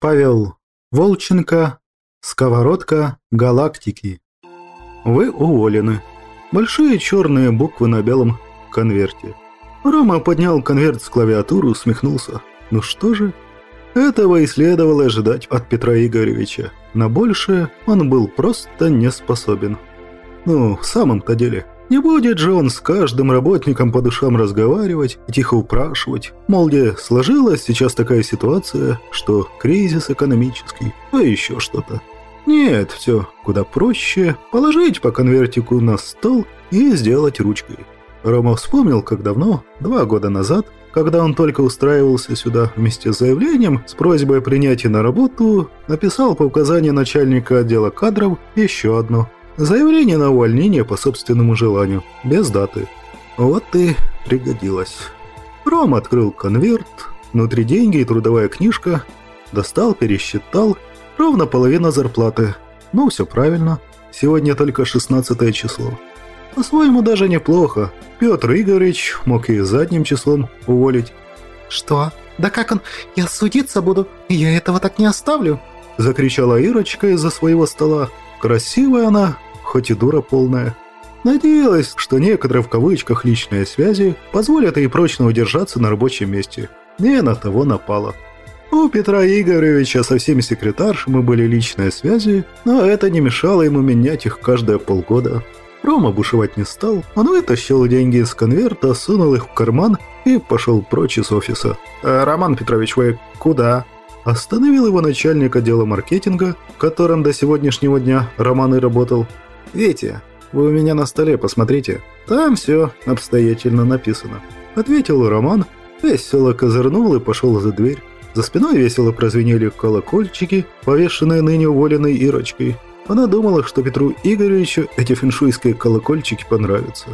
Павел Волченко, Сковородка Галактики. Вы уволены. Большие черные буквы на белом конверте. Рома поднял конверт с клавиатуры, усмехнулся. Ну что же, этого и следовало ожидать от Петра Игоревича. На большее он был просто не способен. Ну, в самом-то деле, не будет же он с каждым работником по душам разговаривать и тихо упрашивать. Мол, где сложилась сейчас такая ситуация, что кризис экономический, а еще что-то. Нет, все куда проще. Положить по конвертику на стол и сделать ручкой. Рома вспомнил, как давно, два года назад, когда он только устраивался сюда вместе с заявлением с просьбой о принятии на работу, написал по указанию начальника отдела кадров еще одно. Заявление на увольнение по собственному желанию, без даты. Вот и пригодилось. Рома открыл конверт, внутри деньги и трудовая книжка, достал, пересчитал, ровно половина зарплаты. Ну, все правильно, сегодня только 16 число. По-своему даже неплохо. Петр Игоревич мог и задним числом уволить. «Что? Да как он? Я судиться буду, я этого так не оставлю!» Закричала Ирочка из-за своего стола. Красивая она, хоть и дура полная. Надеялась, что некоторые в кавычках личные связи позволят ей прочно удержаться на рабочем месте. Не на того напала. У Петра Игоревича со всеми секретаршами были личные связи, но это не мешало ему менять их каждые полгода. Рома бушевать не стал, он вытащил деньги из конверта, сунул их в карман и пошел прочь из офиса. «Э, «Роман Петрович, вы куда?» Остановил его начальник отдела маркетинга, в котором до сегодняшнего дня Роман и работал. «Витя, вы у меня на столе, посмотрите. Там все обстоятельно написано». Ответил Роман, весело козырнул и пошел за дверь. За спиной весело прозвенели колокольчики, повешенные ныне уволенной Ирочкой. Она думала, что Петру Игоревичу эти фэншуйские колокольчики понравятся.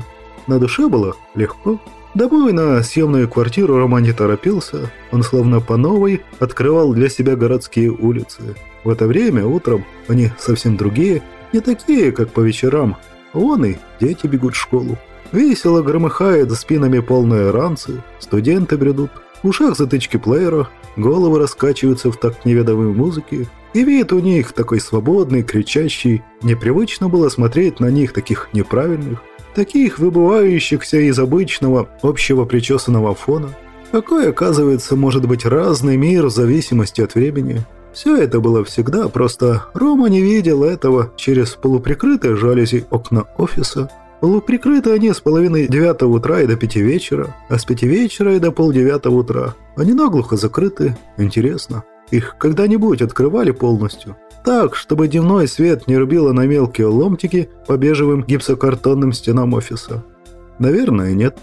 На душе было легко. Домой на съемную квартиру Роман не торопился. Он словно по новой открывал для себя городские улицы. В это время утром они совсем другие, не такие, как по вечерам. Вон и дети бегут в школу. Весело громыхает спинами полные ранцы, студенты бредут. В ушах затычки плеера, головы раскачиваются в такт неведомой музыки, и вид у них такой свободный, кричащий. Непривычно было смотреть на них таких неправильных, таких выбывающихся из обычного общего причесанного фона. Какой, оказывается, может быть разный мир в зависимости от времени. Все это было всегда, просто Рома не видел этого через полуприкрытые жалюзи окна офиса. Полуприкрыты они с половины девятого утра и до пяти вечера, а с пяти вечера и до полдевятого утра. Они наглухо закрыты. Интересно, их когда-нибудь открывали полностью? Так, чтобы дневной свет не рубило на мелкие ломтики по бежевым гипсокартонным стенам офиса? Наверное, нет.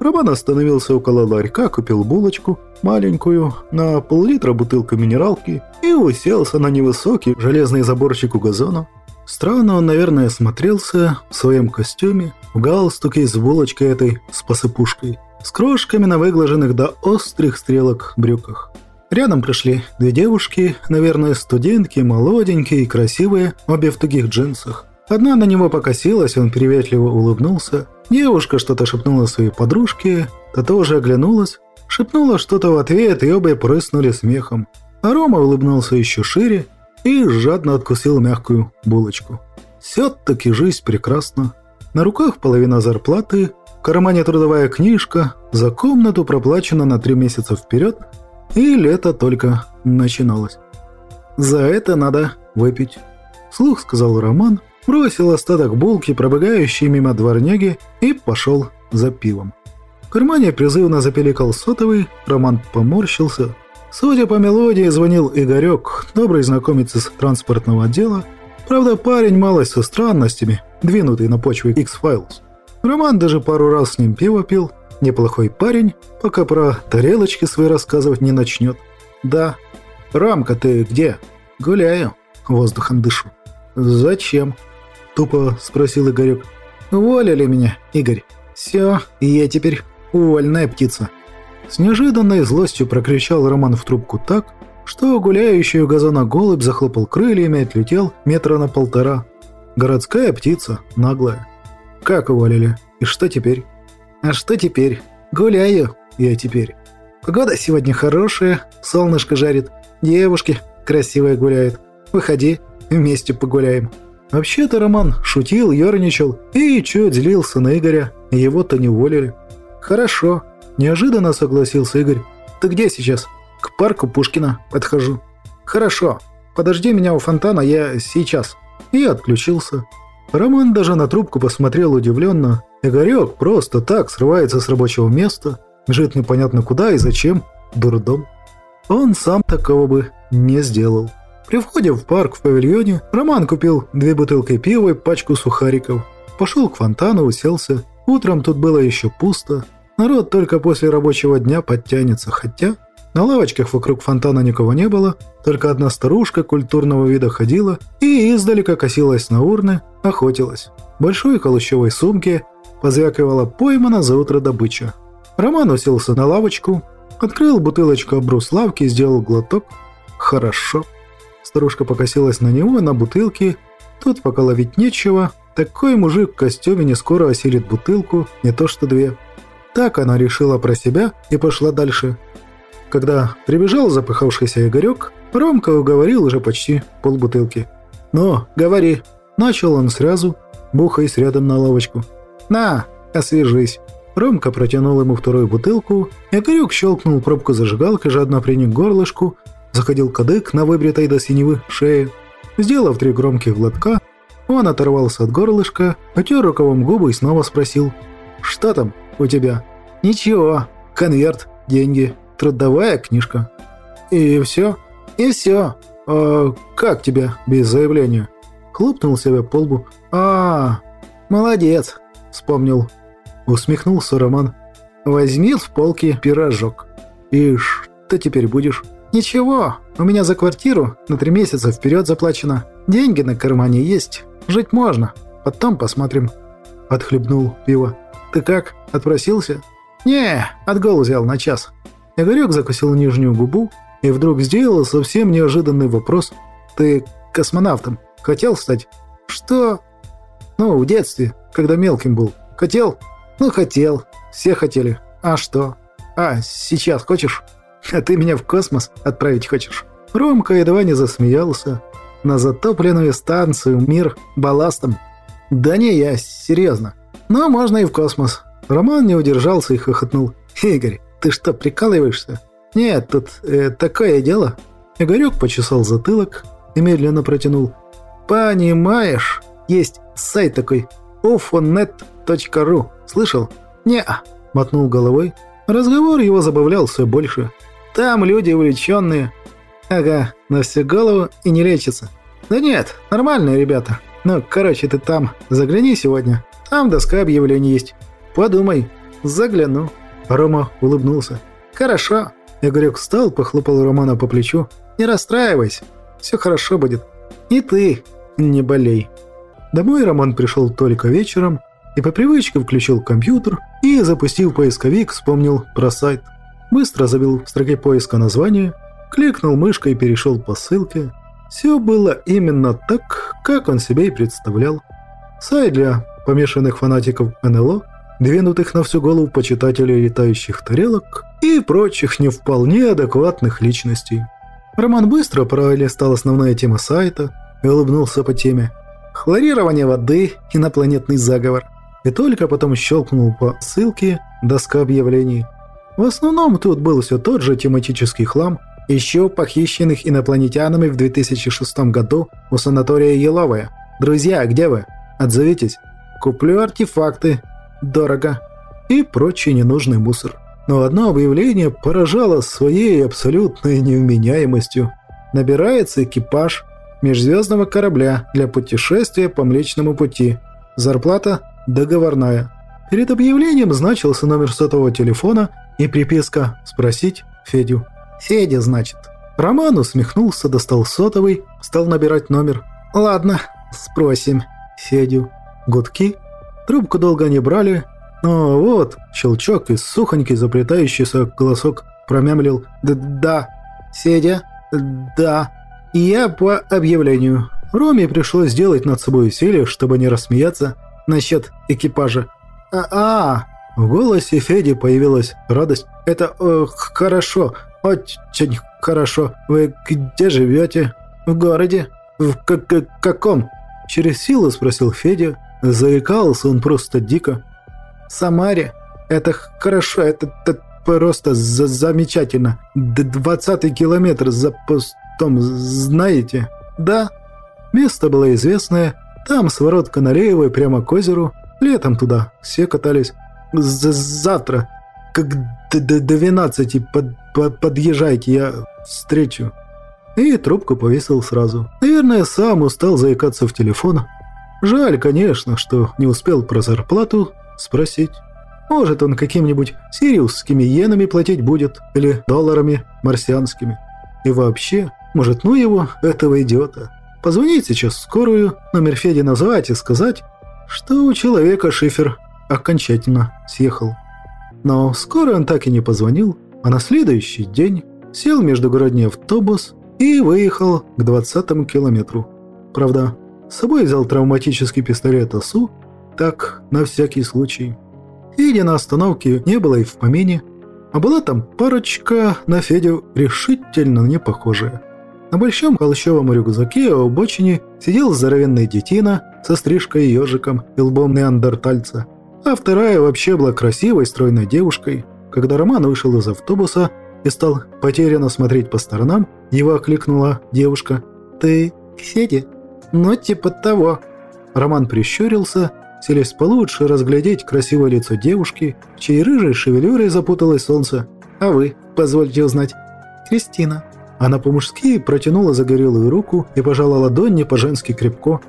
Роман остановился около ларька, купил булочку, маленькую, на пол-литра бутылку минералки и уселся на невысокий железный заборчик у газона. Странно он, наверное, смотрелся в своем костюме, в галстуке с булочкой этой с посыпушкой, с крошками на выглаженных до острых стрелок брюках. Рядом пришли две девушки, наверное, студентки, молоденькие и красивые, обе в тугих джинсах. Одна на него покосилась, он приветливо улыбнулся. Девушка что-то шепнула своей подружке, та тоже оглянулась, шепнула что-то в ответ, и оба прыснули смехом. А Рома улыбнулся еще шире и жадно откусил мягкую булочку. Все-таки жизнь прекрасна. На руках половина зарплаты, в кармане трудовая книжка, за комнату проплачено на три месяца вперед – и лето только начиналось. «За это надо выпить», — слух сказал Роман, бросил остаток булки, пробегающей мимо дворняги, и пошел за пивом. В кармане призывно запеликал сотовый, Роман поморщился. Судя по мелодии, звонил Игорек, добрый знакомец из транспортного отдела. Правда, парень малость со странностями, двинутый на почве X-Files. Роман даже пару раз с ним пиво пил, Неплохой парень, пока про тарелочки свои рассказывать не начнет. Да. Рамка, ты где? Гуляю. Воздухом дышу. Зачем? Тупо спросил Игорек. Уволили меня, Игорь. Все, я теперь увольная птица. С неожиданной злостью прокричал Роман в трубку так, что гуляющий у газона голубь захлопал крыльями и отлетел метра на полтора. Городская птица, наглая. Как уволили? И что теперь? А что теперь? Гуляю я теперь. Погода сегодня хорошая, солнышко жарит, девушки красивая гуляет. Выходи, вместе погуляем». Вообще-то Роман шутил, ерничал и чуть злился на Игоря, его-то не уволили. «Хорошо», – неожиданно согласился Игорь. «Ты где сейчас?» «К парку Пушкина подхожу». «Хорошо. Подожди меня у фонтана, я сейчас». И отключился. Роман даже на трубку посмотрел удивленно. Игорек просто так срывается с рабочего места, бежит непонятно куда и зачем, дурдом. Он сам такого бы не сделал. При входе в парк в павильоне Роман купил две бутылки пива и пачку сухариков. Пошел к фонтану, уселся. Утром тут было еще пусто. Народ только после рабочего дня подтянется, хотя на лавочках вокруг фонтана никого не было, только одна старушка культурного вида ходила и издалека косилась на урны, охотилась. В большой холощевой сумке позвякивала поймана за утро добыча. Роман уселся на лавочку, открыл бутылочку обрус лавки, сделал глоток. Хорошо. Старушка покосилась на него, на бутылки. Тут пока ловить нечего. Такой мужик в костюме не скоро осилит бутылку, не то что две. Так она решила про себя и пошла дальше. Когда прибежал запыхавшийся Игорек, Ромка уговорил уже почти полбутылки. «Ну, говори!» Начал он сразу, бухаясь рядом на лавочку. «На, освежись!» Ромка протянул ему вторую бутылку, Игорек щелкнул пробку зажигалкой, жадно приник горлышку, Заходил кадык на выбритой до синевы шее. Сделав три громких глотка, он оторвался от горлышка, потер рукавом губы и снова спросил. «Что там у тебя?» «Ничего. Конверт, деньги, трудовая книжка». «И все?» «И все. А как тебя без заявления?» Хлопнул себя по лбу. «А, молодец», — вспомнил. Усмехнулся Роман. «Возьми в полке пирожок. И что теперь будешь?» «Ничего, у меня за квартиру на три месяца вперед заплачено. Деньги на кармане есть, жить можно. Потом посмотрим». Отхлебнул пиво. «Ты как, отпросился?» «Не, отгул взял на час». Игорек закусил нижнюю губу и вдруг сделал совсем неожиданный вопрос. «Ты космонавтом хотел стать?» «Что?» «Ну, в детстве, когда мелким был. Хотел?» «Ну, хотел. Все хотели. А что?» «А, сейчас хочешь?» А ты меня в космос отправить хочешь?» Ромка едва не засмеялся. «На затопленную станцию, мир, балластом». «Да не, я серьезно. Но можно и в космос». Роман не удержался и хохотнул. «Игорь, ты что, прикалываешься?» «Нет, тут э, такое дело». Игорек почесал затылок и медленно протянул. «Понимаешь, есть сайт такой, ufonet.ru. Слышал?» «Не-а», мотнул головой. Разговор его забавлял все больше. Там люди увлеченные. Ага, на всю голову и не лечится. Да нет, нормальные ребята. Ну, короче, ты там загляни сегодня. Там доска объявлений есть. Подумай. Загляну. Рома улыбнулся. Хорошо. Игорек встал, похлопал Романа по плечу. Не расстраивайся. Все хорошо будет. И ты не болей. Домой Роман пришел только вечером и по привычке включил компьютер и, запустив поисковик, вспомнил про сайт. Быстро забил в строке поиска название, кликнул мышкой и перешел по ссылке. Все было именно так, как он себе и представлял. Сайт для помешанных фанатиков НЛО, двинутых на всю голову почитателей летающих тарелок и прочих не вполне адекватных личностей. Роман быстро пролистал основная тема сайта и улыбнулся по теме «Хлорирование воды, инопланетный заговор». И только потом щелкнул по ссылке «Доска объявлений». В основном тут был все тот же тематический хлам, еще похищенных инопланетянами в 2006 году у санатория Еловая. «Друзья, где вы? Отзовитесь. Куплю артефакты. Дорого». И прочий ненужный мусор. Но одно объявление поражало своей абсолютной невменяемостью. Набирается экипаж межзвездного корабля для путешествия по Млечному пути. Зарплата договорная. Перед объявлением значился номер сотового телефона и приписка «Спросить Федю». «Федя, значит». Роман усмехнулся, достал сотовый, стал набирать номер. «Ладно, спросим Федю». Гудки. Трубку долго не брали, но вот щелчок и сухонький заплетающийся голосок промямлил «Да, Федя, да». я по объявлению. Роме пришлось сделать над собой усилие, чтобы не рассмеяться насчет экипажа. «А-а, в голосе Феди появилась радость. «Это э, хорошо, очень хорошо. Вы где живете? В городе? В как каком?» Через силу спросил Федя. Заикался он просто дико. «Самаре? Это хорошо, это, это просто за замечательно. Двадцатый километр за постом, знаете?» «Да». Место было известное. Там сворот Налеевой прямо к озеру. Летом туда все катались. «Завтра, как до 12 под, под, подъезжайте, я встречу». И трубку повесил сразу. Наверное, сам устал заикаться в телефон. Жаль, конечно, что не успел про зарплату спросить. Может, он каким-нибудь сириусскими иенами платить будет, или долларами марсианскими. И вообще, может, ну его, этого идиота. Позвонить сейчас в скорую, номер Феди назвать и сказать, что у человека шифер окончательно съехал. Но скоро он так и не позвонил, а на следующий день сел междугородний автобус и выехал к 20 километру. Правда, с собой взял травматический пистолет ОСУ, так, на всякий случай. Феди на остановке не было и в помине, а была там парочка на Федю решительно не похожая. На большом холщовом рюкзаке у обочине сидел здоровенный детина со стрижкой и ежиком и лбом неандертальца, а вторая вообще была красивой, стройной девушкой. Когда Роман вышел из автобуса и стал потерянно смотреть по сторонам, его окликнула девушка. «Ты Федя?» «Ну, типа того». Роман прищурился, селись получше разглядеть красивое лицо девушки, в чьей рыжей шевелюрой запуталось солнце. «А вы, позвольте узнать?» «Кристина». Она по-мужски протянула загорелую руку и пожала ладонь не по-женски крепко.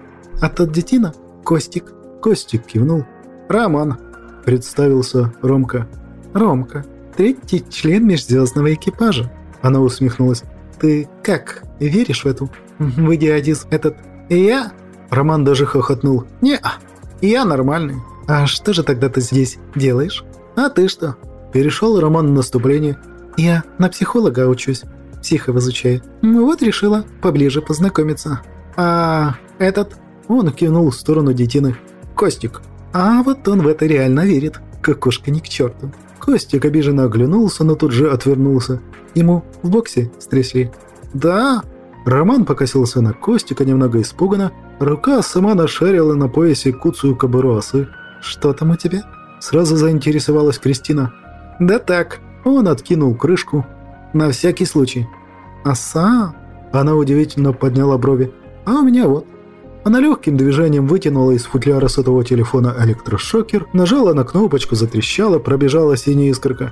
«А тот детина?» «Костик». Костик кивнул. «Роман», — представился Ромка. «Ромка, третий член межзвездного экипажа». Она усмехнулась. «Ты как, веришь в эту? В идиотизм этот «Я?» Роман даже хохотнул. не я нормальный. А что же тогда ты здесь делаешь? А ты что?» Перешел Роман на наступление. «Я на психолога учусь. Психов изучаю. Ну вот решила поближе познакомиться. А этот?» Он кивнул в сторону детины. «Костик». А вот он в это реально верит. Кокошка ни к черту. Костик обиженно оглянулся, но тут же отвернулся. Ему в боксе стрясли. «Да?» Роман покосился на Костика немного испуганно. Рука сама нашарила на поясе куцую кобуру осы. «Что там у тебя?» Сразу заинтересовалась Кристина. «Да так». Он откинул крышку. «На всякий случай». «Оса?» Она удивительно подняла брови. «А у меня вот». Она легким движением вытянула из футляра сотового телефона электрошокер, нажала на кнопочку, затрещала, пробежала синяя искорка.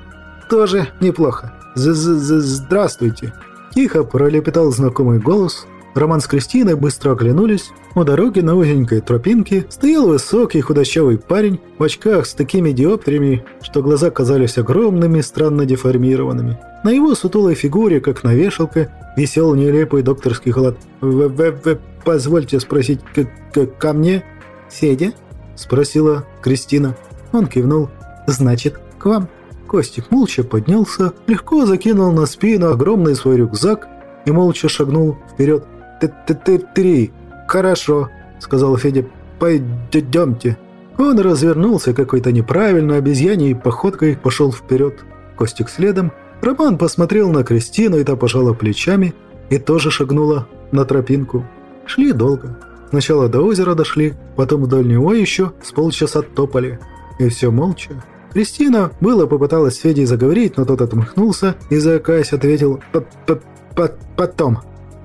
«Тоже неплохо. З -з -з Здравствуйте». Тихо пролепетал знакомый голос. Роман с Кристиной быстро оглянулись. У дороги на узенькой тропинке стоял высокий худощавый парень в очках с такими диоптриями, что глаза казались огромными, странно деформированными. На его сутулой фигуре, как на вешалке, висел нелепый докторский халат. «В, в, в позвольте спросить, к, к, ко мне?» «Федя?» – спросила Кристина. Он кивнул. «Значит, к вам». Костик молча поднялся, легко закинул на спину огромный свой рюкзак и молча шагнул вперед. «Ты-ты-ты-три! Хорошо!» — сказал Федя. «Пойдемте!» Он развернулся какой-то неправильной обезьяней походкой пошел вперед. Костик следом. Роман посмотрел на Кристину, и та пожала плечами и тоже шагнула на тропинку. Шли долго. Сначала до озера дошли, потом вдоль него еще с полчаса топали. И все молча. Кристина было попыталась с Федей заговорить, но тот отмахнулся и, заикаясь, ответил П -п -п «потом».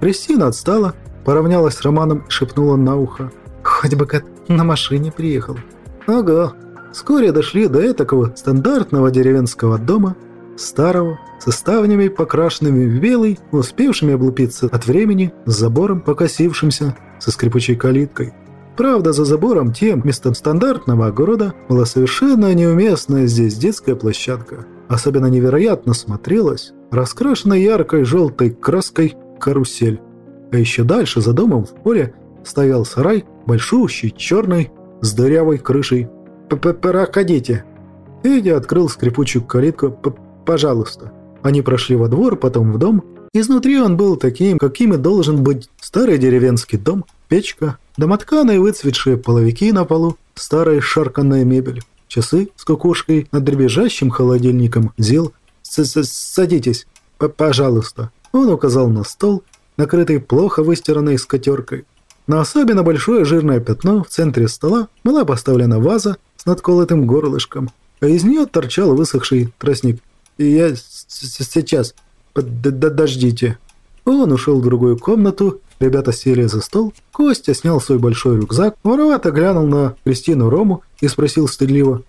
Кристина отстала, поравнялась с Романом и шепнула на ухо. «Хоть бы как на машине приехал». «Ага». Вскоре дошли до этакого стандартного деревенского дома, старого, со ставнями, покрашенными в белый, успевшими облупиться от времени, с забором покосившимся, со скрипучей калиткой. Правда, за забором тем местом стандартного огорода была совершенно неуместная здесь детская площадка. Особенно невероятно смотрелась раскрашенная яркой желтой краской карусель. А еще дальше, за домом в поле, стоял сарай, большущий, черный, с дырявой крышей. П -п «Проходите!» Федя открыл скрипучую калитку. П «Пожалуйста». Они прошли во двор, потом в дом. Изнутри он был таким, каким и должен быть старый деревенский дом, печка, домотканые выцветшие половики на полу, старая шарканная мебель, часы с кукушкой над дребезжащим холодильником, зел. С -с «Садитесь, П пожалуйста». Он указал на стол, накрытый плохо выстиранной скатеркой. На особенно большое жирное пятно в центре стола была поставлена ваза с надколотым горлышком, а из нее торчал высохший тростник. И я сейчас... Подождите. Он ушел в другую комнату, ребята сели за стол, Костя снял свой большой рюкзак, воровато глянул на Кристину Рому и спросил стыдливо.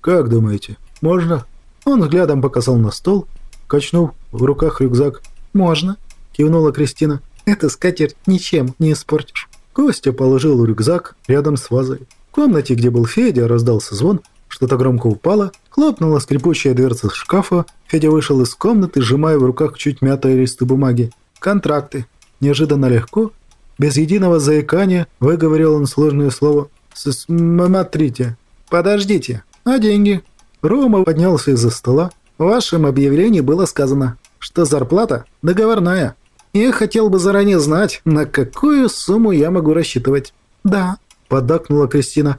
«Как думаете, можно?» Он взглядом показал на стол, качнув в руках рюкзак. «Можно», – кивнула Кристина. «Это скатерть ничем не испортишь». Костя положил рюкзак рядом с вазой. В комнате, где был Федя, раздался звон, что-то громко упало, хлопнула скрипучая дверца шкафа, Федя вышел из комнаты, сжимая в руках чуть мятые листы бумаги. «Контракты». Неожиданно легко, без единого заикания, выговорил он сложное слово. «Смотрите». «Подождите. А деньги?» Рома поднялся из-за стола. В вашем объявлении было сказано, что зарплата договорная. Я хотел бы заранее знать, на какую сумму я могу рассчитывать. Да, поддакнула Кристина.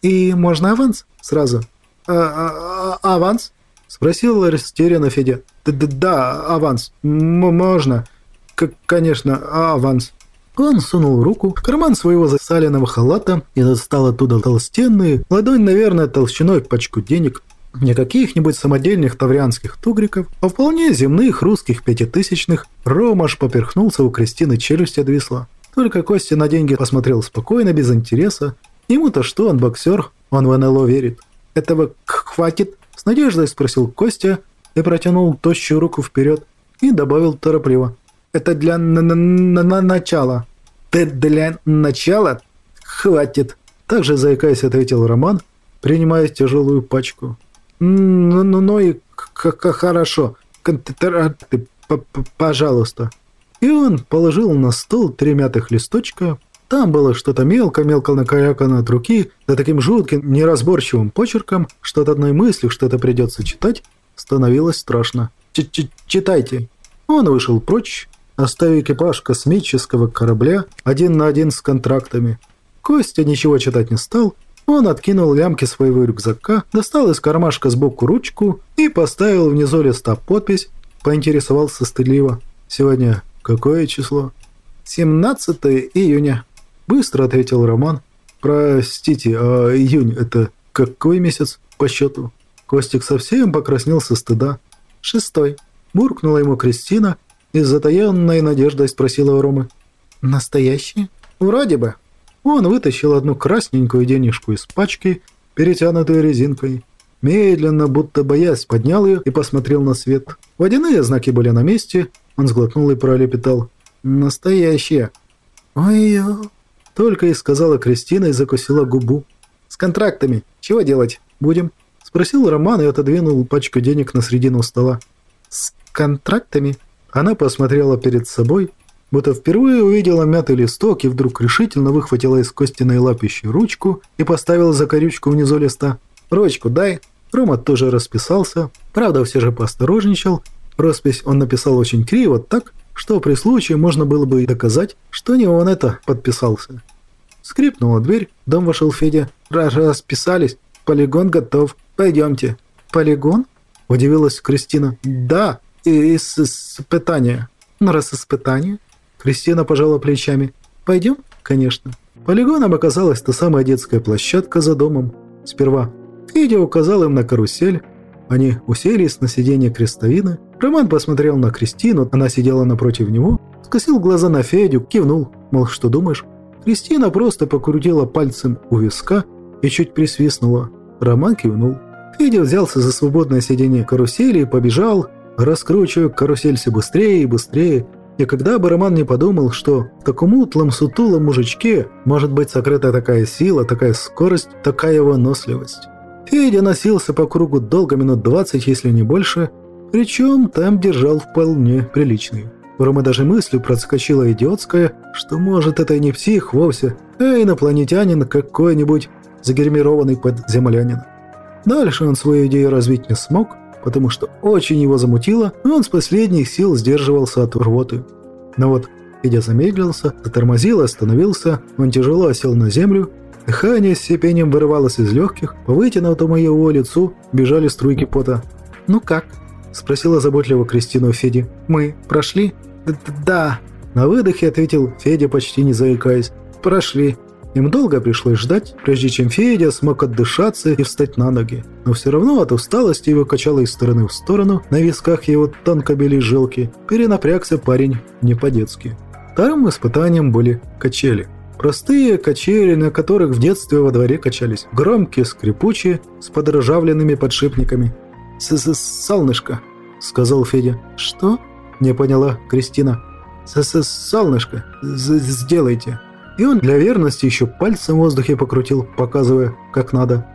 И можно аванс сразу? А, а, а аванс? Спросил растерянно Федя. Да, да, да аванс. М можно. К конечно, аванс. Он сунул руку в карман своего засаленного халата и достал оттуда толстенные, ладонь, наверное, толщиной пачку денег. Не каких-нибудь самодельных таврянских тугриков, а вполне земных русских пятитысячных. Ромаш поперхнулся, у Кристины челюсть отвисла. Только Костя на деньги посмотрел спокойно, без интереса. Ему-то что, он боксер, он в НЛО верит. «Этого хватит?» – с надеждой спросил Костя и протянул тощую руку вперед и добавил торопливо. «Это для на на на начала». «Ты для начала? Хватит!» Также заикаясь, ответил Роман, принимая тяжелую пачку. Ну, ну, ну и как хорошо. Контракты, пожалуйста. И он положил на стол три мятых листочка. Там было что-то мелко-мелко накорякано от руки, да таким жутким, неразборчивым почерком, что от одной мысли, что это придется читать, становилось страшно. Ч -ч «Читайте». Он вышел прочь, оставив экипаж космического корабля один на один с контрактами. Костя ничего читать не стал, он откинул лямки своего рюкзака, достал из кармашка сбоку ручку и поставил внизу листа подпись, поинтересовался стыдливо. «Сегодня какое число?» «17 июня», – быстро ответил Роман. «Простите, а июнь – это какой месяц по счету?» Костик совсем покраснел со стыда. «Шестой», – буркнула ему Кристина и с затаенной надеждой спросила у Ромы. «Настоящий?» «Вроде бы», он вытащил одну красненькую денежку из пачки, перетянутую резинкой. Медленно, будто боясь, поднял ее и посмотрел на свет. Водяные знаки были на месте. Он сглотнул и пролепетал. «Настоящие!» «Ой-ё!» Только и сказала Кристина и закусила губу. «С контрактами. Чего делать? Будем?» Спросил Роман и отодвинул пачку денег на середину стола. «С контрактами?» Она посмотрела перед собой, будто впервые увидела мятый листок и вдруг решительно выхватила из костяной лапищи ручку и поставила за корючку внизу листа. «Ручку дай». Рома тоже расписался, правда все же поосторожничал. Роспись он написал очень криво, так, что при случае можно было бы и доказать, что не он это подписался. Скрипнула дверь, в дом вошел Федя. «Расписались, полигон готов, пойдемте». «Полигон?» – удивилась Кристина. «Да, и из испытания». «Ну раз испытание, Кристина пожала плечами. «Пойдем?» «Конечно». Полигоном оказалась та самая детская площадка за домом. Сперва Федя указал им на карусель. Они уселись на сиденье крестовины. Роман посмотрел на Кристину, она сидела напротив него, скосил глаза на Федю, кивнул, мол, что думаешь? Кристина просто покрутила пальцем у виска и чуть присвистнула. Роман кивнул. Федя взялся за свободное сиденье карусели и побежал, раскручивая карусель все быстрее и быстрее, и когда бы Роман не подумал, что в таком утлом, сутулом мужичке может быть сокрыта такая сила, такая скорость, такая выносливость. Федя носился по кругу долго минут 20, если не больше, причем там держал вполне приличный. У Ромы даже мыслью проскочила идиотская, что может это и не псих вовсе, а инопланетянин какой-нибудь загермированный под землянин. Дальше он свою идею развить не смог, потому что очень его замутило, и он с последних сил сдерживался от рвоты. Но вот, Федя замедлился, затормозил и остановился, он тяжело осел на землю, дыхание с сипением вырывалось из легких, по вытянутому его лицу бежали струйки пота. «Ну как?» – спросила заботливо Кристина у Феди. «Мы прошли?» да», – на выдохе ответил Федя, почти не заикаясь. «Прошли». Им долго пришлось ждать, прежде чем Федя смог отдышаться и встать на ноги. Но все равно от усталости его качало из стороны в сторону, на висках его тонко били жилки. Перенапрягся парень не по-детски. Вторым испытанием были качели. Простые качели, на которых в детстве во дворе качались. Громкие, скрипучие, с подржавленными подшипниками. С -с «Солнышко», — сказал Федя. «Что?» — не поняла Кристина. С -с «Солнышко, сделайте». И он для верности еще пальцем в воздухе покрутил, показывая, как надо.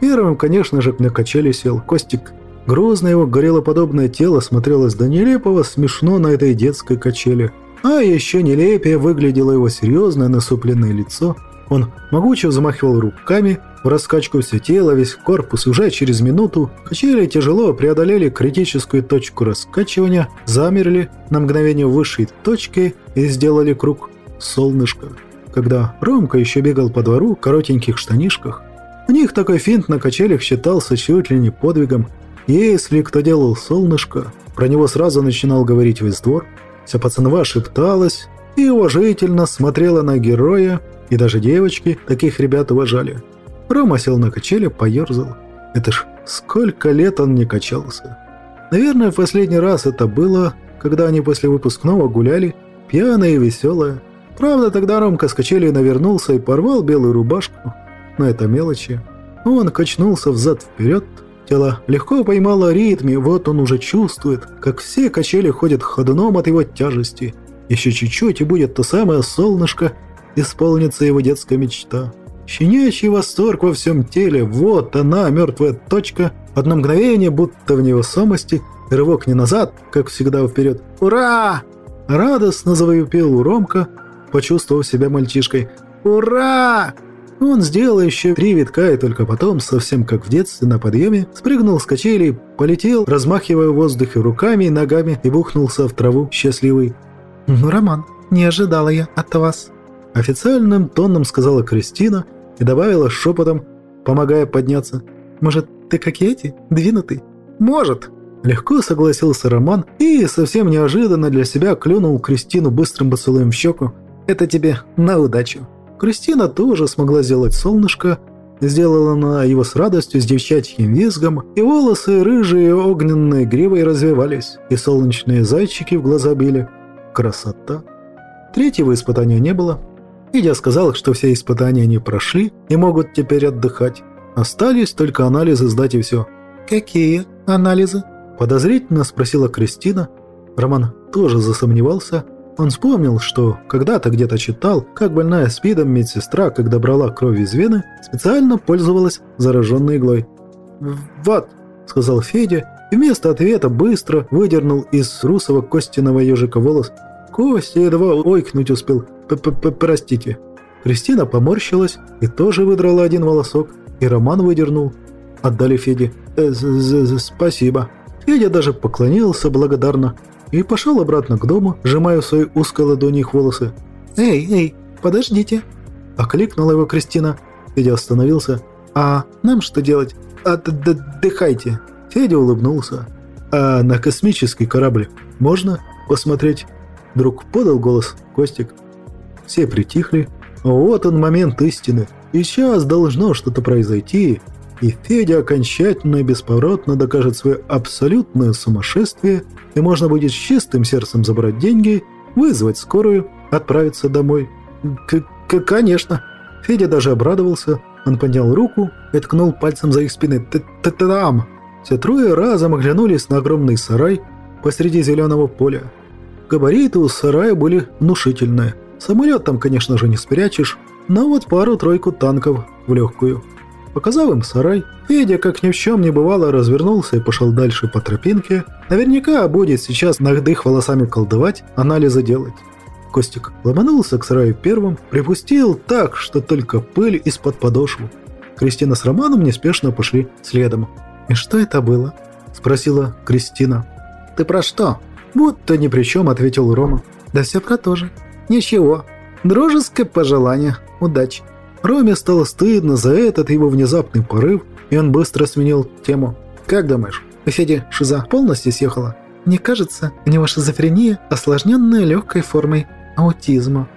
Первым, конечно же, на качели сел Костик. Грозно его горелоподобное тело смотрелось до нелепого смешно на этой детской качели. А еще нелепее выглядело его серьезное насупленное лицо. Он могуче взмахивал руками, в раскачку все тело, весь корпус, уже через минуту качели тяжело преодолели критическую точку раскачивания, замерли на мгновение высшей точкой и сделали круг солнышко когда Ромка еще бегал по двору в коротеньких штанишках. У них такой финт на качелях считался чуть ли не подвигом. Если кто делал солнышко, про него сразу начинал говорить весь двор. Вся пацанва шепталась и уважительно смотрела на героя, и даже девочки таких ребят уважали. Рома сел на качели, поерзал. Это ж сколько лет он не качался. Наверное, в последний раз это было, когда они после выпускного гуляли, пьяные и веселые. Правда, тогда Ромка с качелей навернулся и порвал белую рубашку. Но это мелочи. Он качнулся взад-вперед. Тело легко поймало ритм, и вот он уже чувствует, как все качели ходят ходуном от его тяжести. Еще чуть-чуть, и будет то самое солнышко, исполнится его детская мечта. Щенячий восторг во всем теле, вот она, мертвая точка, одно мгновение, будто в невесомости, рывок не назад, как всегда вперед. «Ура!» Радостно завопил Ромка, почувствовав себя мальчишкой. «Ура!» Он сделал еще три витка и только потом, совсем как в детстве на подъеме, спрыгнул с качелей, полетел, размахивая в воздухе руками и ногами и бухнулся в траву счастливый. «Ну, Роман, не ожидала я от вас», – официальным тоном сказала Кристина и добавила шепотом, помогая подняться. «Может, ты как эти, двинутый?» «Может», – легко согласился Роман и совсем неожиданно для себя клюнул Кристину быстрым поцелуем в щеку, это тебе на удачу». Кристина тоже смогла сделать солнышко, сделала она его с радостью, с девчачьим визгом, и волосы рыжие огненной гривой развивались, и солнечные зайчики в глаза били. Красота! Третьего испытания не было. Идя сказал, что все испытания они прошли и могут теперь отдыхать. Остались только анализы сдать и все. «Какие анализы?» – подозрительно спросила Кристина. Роман тоже засомневался – он вспомнил, что когда-то где-то читал, как больная СПИДом медсестра, когда брала кровь из вены, специально пользовалась зараженной иглой. «Вот», — сказал Федя, и вместо ответа быстро выдернул из русого Костиного ежика волос. Костя едва ойкнуть успел. П -п -п «Простите». Кристина поморщилась и тоже выдрала один волосок, и Роман выдернул. Отдали Феде. «Э, «Спасибо». Федя даже поклонился благодарно и пошел обратно к дому, сжимая в своей узкой ладони их волосы. «Эй, эй, подождите!» Окликнула его Кристина. Федя остановился. «А нам что делать? Отдыхайте!» Федя улыбнулся. «А на космический корабль можно посмотреть?» Друг подал голос Костик. Все притихли. Вот он момент истины. И сейчас должно что-то произойти, и Федя окончательно и бесповоротно докажет свое абсолютное сумасшествие, и можно будет с чистым сердцем забрать деньги, вызвать скорую, отправиться домой. К -к «Конечно!» Федя даже обрадовался. Он поднял руку и ткнул пальцем за их спины. Т -т «Там!» Все трое разом оглянулись на огромный сарай посреди зеленого поля. Габариты у сарая были внушительные. Самолет там, конечно же, не спрячешь, но вот пару-тройку танков в легкую. Показав им сарай, Федя, как ни в чем не бывало, развернулся и пошел дальше по тропинке. Наверняка будет сейчас на дых волосами колдовать, анализы делать. Костик ломанулся к сараю первым, припустил так, что только пыль из-под подошвы. Кристина с Романом неспешно пошли следом. «И что это было?» – спросила Кристина. «Ты про что?» «Будто ни при чем», – ответил Рома. «Да все про то же». «Ничего. Дружеское пожелание. Удачи». Роме стало стыдно за этот его внезапный порыв, и он быстро сменил тему. «Как думаешь, у Феди шиза полностью съехала?» Мне кажется, у него шизофрения, осложненная легкой формой аутизма».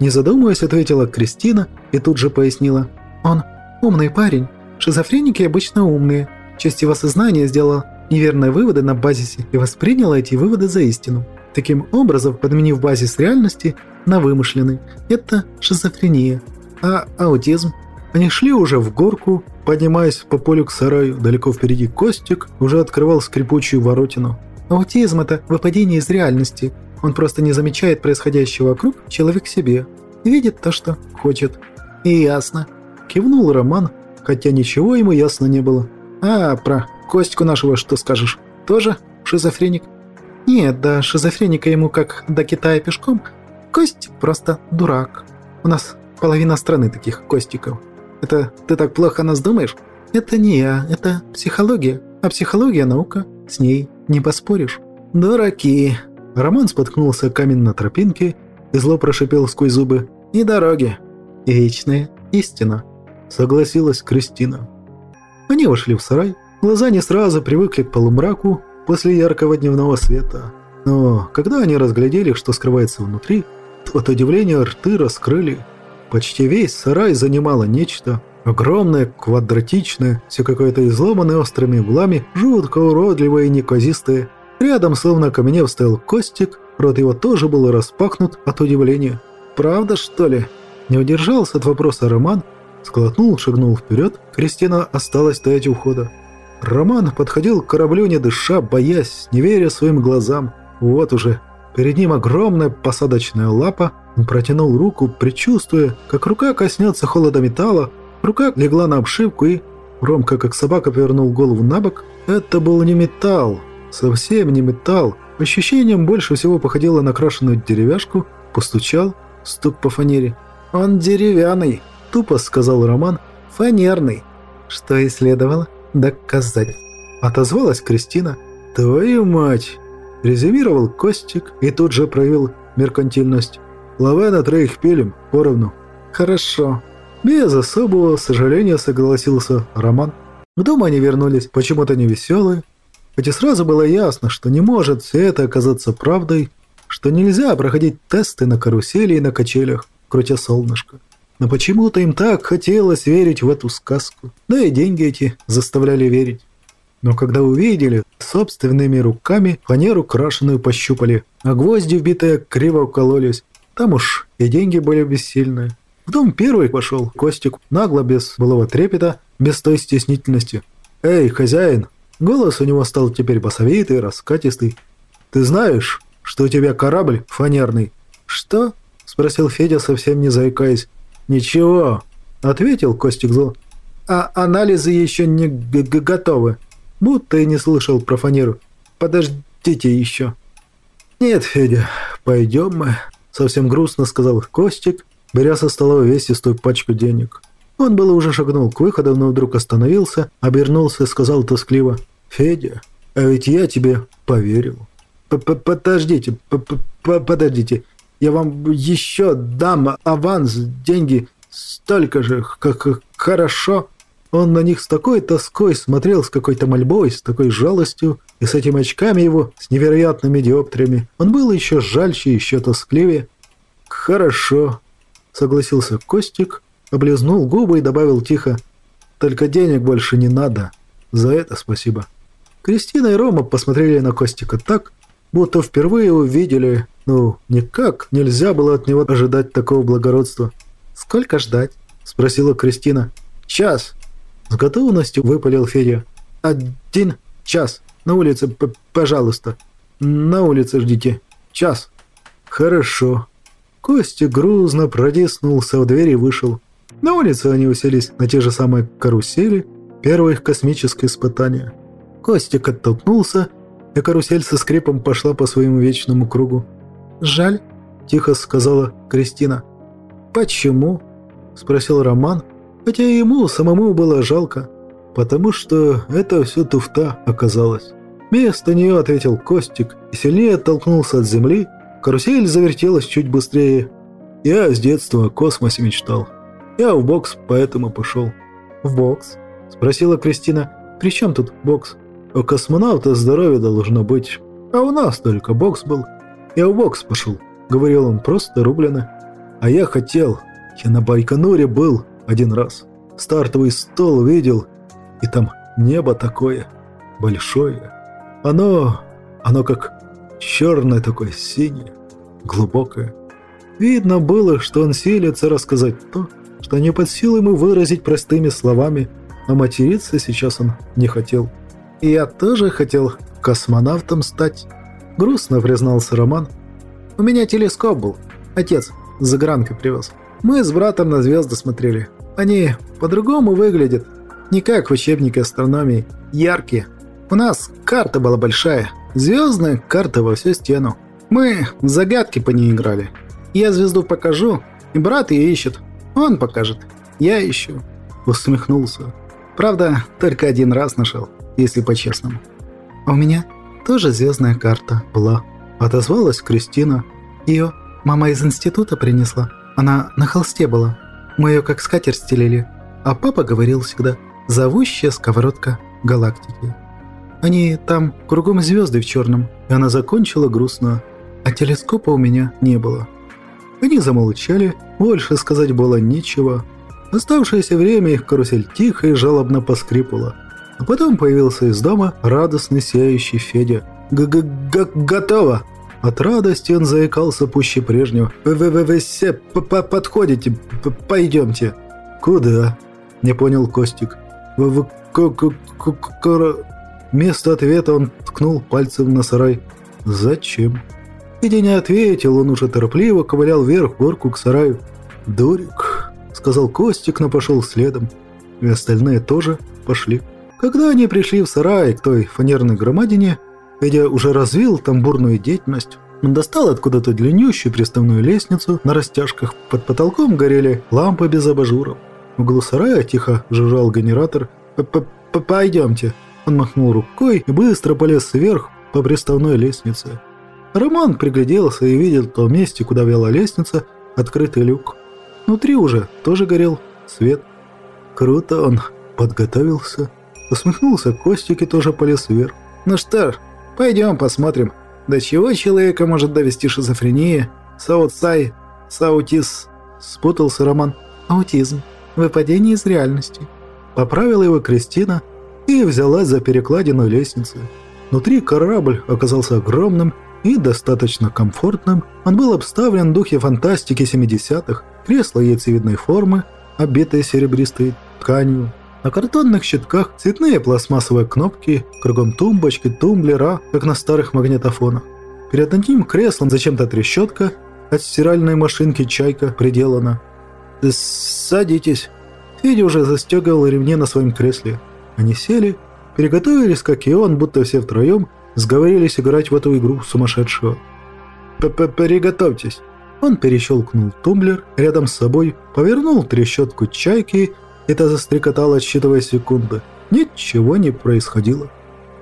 Не задумываясь, ответила Кристина и тут же пояснила. «Он умный парень. Шизофреники обычно умные. Часть его сознания сделала неверные выводы на базисе и восприняла эти выводы за истину. Таким образом, подменив базис реальности на вымышленный. Это шизофрения. А аутизм? Они шли уже в горку, поднимаясь по полю к сараю. Далеко впереди Костик уже открывал скрипучую воротину. Аутизм – это выпадение из реальности. Он просто не замечает происходящего вокруг, человек себе. Видит то, что хочет. И ясно. Кивнул Роман, хотя ничего ему ясно не было. А про Костьку нашего что скажешь? Тоже шизофреник? Нет, да шизофреника ему как до Китая пешком. Кость просто дурак. У нас половина страны таких Костиков. Это ты так плохо нас думаешь? Это не я, это психология. А психология наука, с ней не поспоришь. Дураки. Роман споткнулся камень на тропинке и зло прошипел сквозь зубы. «И дороги. Вечная истина», — согласилась Кристина. Они вошли в сарай. Глаза не сразу привыкли к полумраку после яркого дневного света. Но когда они разглядели, что скрывается внутри, от удивления рты раскрыли. Почти весь сарай занимало нечто. Огромное, квадратичное, все какое-то изломанное острыми углами, жутко уродливое и неказистое, Рядом, словно каменев, стоял Костик, рот его тоже был распахнут от удивления. «Правда, что ли?» Не удержался от вопроса Роман, склотнул, шагнул вперед, Кристина осталась стоять у входа. Роман подходил к кораблю, не дыша, боясь, не веря своим глазам. Вот уже, перед ним огромная посадочная лапа, протянул руку, предчувствуя, как рука коснется холода металла, рука легла на обшивку и, громко как собака повернул голову на бок, это был не металл, Совсем не металл. Ощущением больше всего походило на крашеную деревяшку. Постучал. Стук по фанере. «Он деревянный», — тупо сказал Роман. «Фанерный». Что и следовало доказать. Отозвалась Кристина. «Твою мать!» Резюмировал Костик и тут же проявил меркантильность. «Лаве на троих пилим, поровну». «Хорошо». Без особого сожаления согласился Роман. К дому они вернулись почему-то невеселые, Хоть и сразу было ясно, что не может все это оказаться правдой, что нельзя проходить тесты на карусели и на качелях, крутя солнышко. Но почему-то им так хотелось верить в эту сказку. Да и деньги эти заставляли верить. Но когда увидели, собственными руками фанеру крашеную пощупали, а гвозди вбитые криво укололись, там уж и деньги были бессильные. В дом первый пошел Костик, нагло, без былого трепета, без той стеснительности. «Эй, хозяин, Голос у него стал теперь басовитый, раскатистый. «Ты знаешь, что у тебя корабль фанерный?» «Что?» – спросил Федя, совсем не заикаясь. «Ничего», – ответил Костик зло. «А анализы еще не готовы. Будто и не слышал про фанеру. Подождите еще». «Нет, Федя, пойдем мы», – совсем грустно сказал Костик, беря со стола увесистую пачку денег. Он было уже шагнул к выходу, но вдруг остановился, обернулся и сказал тоскливо. «Федя, а ведь я тебе поверил». П -п «Подождите, п -п подождите, я вам еще дам аванс, деньги, столько же, как хорошо». Он на них с такой тоской смотрел, с какой-то мольбой, с такой жалостью, и с этими очками его, с невероятными диоптриями. Он был еще жальче, еще тоскливее. «Хорошо», — согласился Костик, облизнул губы и добавил тихо, «Только денег больше не надо. За это спасибо». Кристина и Рома посмотрели на Костика так, будто впервые увидели. Ну, никак нельзя было от него ожидать такого благородства. «Сколько ждать?» – спросила Кристина. «Час!» – с готовностью выпалил Федя. «Один час. На улице, пожалуйста. На улице ждите. Час». «Хорошо». Костя грузно протиснулся в дверь и вышел. На улице они уселись на те же самые карусели, первое космическое испытание. Костик оттолкнулся, и карусель со скрипом пошла по своему вечному кругу. «Жаль», – тихо сказала Кристина. «Почему?» – спросил Роман, хотя ему самому было жалко, потому что это все туфта оказалось. Вместо нее ответил Костик и сильнее оттолкнулся от земли, карусель завертелась чуть быстрее. Я с детства о космосе мечтал. Я в бокс, поэтому пошел». «В бокс?» – спросила Кристина. «При чем тут бокс?» «У космонавта здоровье должно быть. А у нас только бокс был. Я в бокс пошел, говорил он просто рублено. А я хотел, я на Байконуре был один раз. Стартовый стол видел, и там небо такое, большое. Оно, оно как черное такое, синее, глубокое. Видно было, что он силится рассказать то, что не под силу ему выразить простыми словами, а материться сейчас он не хотел. И я тоже хотел космонавтом стать. Грустно признался Роман. У меня телескоп был. Отец с загранкой привез. Мы с братом на звезды смотрели. Они по-другому выглядят. Не как в учебнике астрономии. Яркие. У нас карта была большая. Звездная карта во всю стену. Мы в загадки по ней играли. Я звезду покажу, и брат ее ищет. Он покажет. Я ищу. Усмехнулся. Правда, только один раз нашел, если по-честному. А у меня тоже звездная карта была. Отозвалась Кристина. Ее мама из института принесла. Она на холсте была. Мы ее как скатерть стелили. А папа говорил всегда «зовущая сковородка галактики». Они там кругом звезды в черном. И она закончила грустно. А телескопа у меня не было. Они замолчали, больше сказать было нечего. Оставшееся время их карусель тихо и жалобно поскрипывала. А потом появился из дома радостный сияющий Федя. г г г готово От радости он заикался пуще прежнего. «Вы-вы-вы все подходите, пойдемте». «Куда?» – не понял Костик. «В к Вместо ответа он ткнул пальцем на сарай. «Зачем?» Федя не ответил, он уже торопливо ковылял вверх горку к сараю. «Дурик», — сказал Костик, но пошел следом. И остальные тоже пошли. Когда они пришли в сарай к той фанерной громадине, Федя уже развил там бурную деятельность. Он достал откуда-то длиннющую приставную лестницу на растяжках. Под потолком горели лампы без абажуров. В углу сарая тихо жужжал генератор. «Пойдемте». Он махнул рукой и быстро полез вверх по приставной лестнице. Роман пригляделся и видел в том месте, куда вела лестница, открытый люк. Внутри уже тоже горел свет. Круто он подготовился. Усмехнулся Костик и тоже полез вверх. «Ну что пойдем посмотрим, до чего человека может довести шизофрения, саутсай, саутиз...» Спутался Роман. «Аутизм. Выпадение из реальности». Поправила его Кристина и взялась за перекладину лестницы. Внутри корабль оказался огромным и достаточно комфортным. Он был обставлен в духе фантастики 70-х, кресло яйцевидной формы, обитое серебристой тканью. На картонных щитках цветные пластмассовые кнопки, кругом тумбочки, тумблера, как на старых магнитофонах. Перед одним креслом зачем-то трещотка, от стиральной машинки «Чайка» приделана. «Садитесь». Федя уже застегивал ремни на своем кресле. Они сели, переготовились, как и он, будто все втроем, сговорились играть в эту игру сумасшедшего. П -п «Переготовьтесь». Он перещелкнул тумблер рядом с собой, повернул трещотку чайки, и та застрекотала, отсчитывая секунды. Ничего не происходило.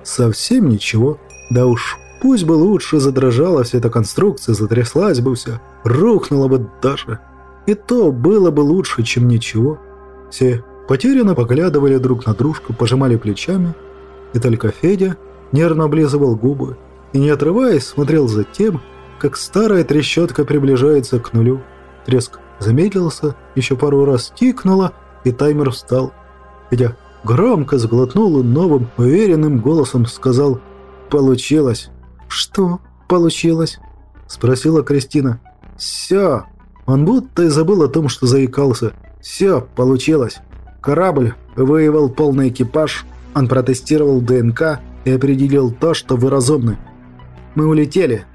Совсем ничего. Да уж, пусть бы лучше задрожала вся эта конструкция, затряслась бы вся, рухнула бы даже. И то было бы лучше, чем ничего. Все потерянно поглядывали друг на дружку, пожимали плечами, и только Федя нервно облизывал губы и, не отрываясь, смотрел за тем, как старая трещотка приближается к нулю. Треск замедлился, еще пару раз тикнуло, и таймер встал. Федя громко сглотнул и новым, уверенным голосом сказал «Получилось». «Что получилось?» – спросила Кристина. «Все». Он будто и забыл о том, что заикался. «Все получилось. Корабль выявил полный экипаж, он протестировал ДНК и определил то, что вы разумны. Мы улетели.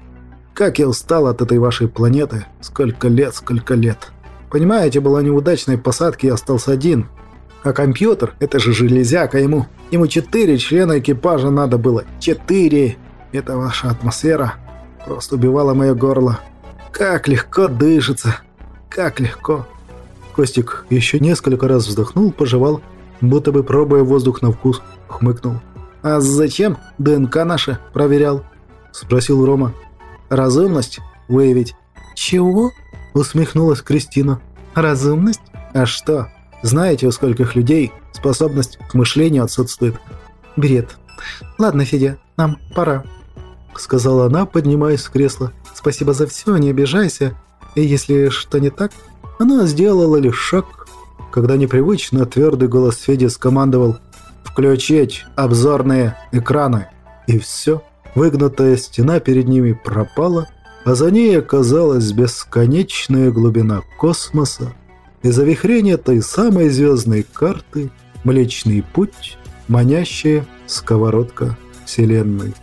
Как я устал от этой вашей планеты. Сколько лет, сколько лет. Понимаете, была неудачной посадки, я остался один. А компьютер, это же железяка ему. Ему четыре члена экипажа надо было. Четыре. Это ваша атмосфера. Просто убивала мое горло. Как легко дышится. Как легко. Костик еще несколько раз вздохнул, пожевал, будто бы пробуя воздух на вкус, хмыкнул. «А зачем ДНК наша проверял?» – спросил Рома. «Разумность выявить». «Чего?» – усмехнулась Кристина. «Разумность? А что? Знаете, у скольких людей способность к мышлению отсутствует?» «Бред. Ладно, Федя, нам пора». — сказала она, поднимаясь с кресла. «Спасибо за все, не обижайся. И если что не так...» Она сделала лишь шаг, когда непривычно твердый голос Феди скомандовал «Включить обзорные экраны!» И все. Выгнутая стена перед ними пропала, а за ней оказалась бесконечная глубина космоса и завихрение той самой звездной карты «Млечный путь», манящая сковородка Вселенной.